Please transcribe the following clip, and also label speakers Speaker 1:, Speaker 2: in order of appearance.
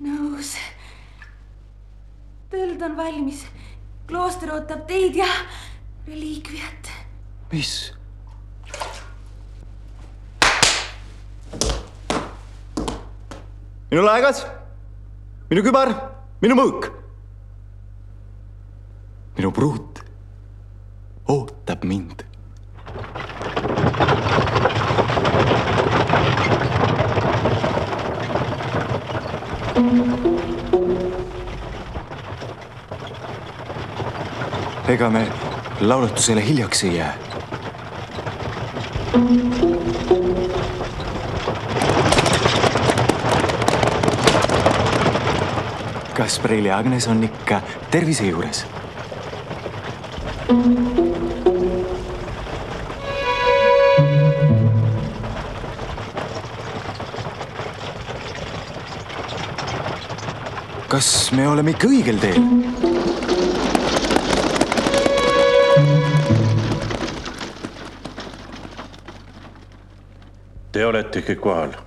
Speaker 1: nõus. tõld on valmis. klooster ootab teid ja reliikviat.
Speaker 2: mis? minu laegas, minu kübar, minu mõõk. minu pruut ootab mind ega me laulutusele hiljaks ei jää. kas preili Agnes on ikka tervise juures? Kas me oleme ikka õigel teel?
Speaker 3: Te olete kõik kohal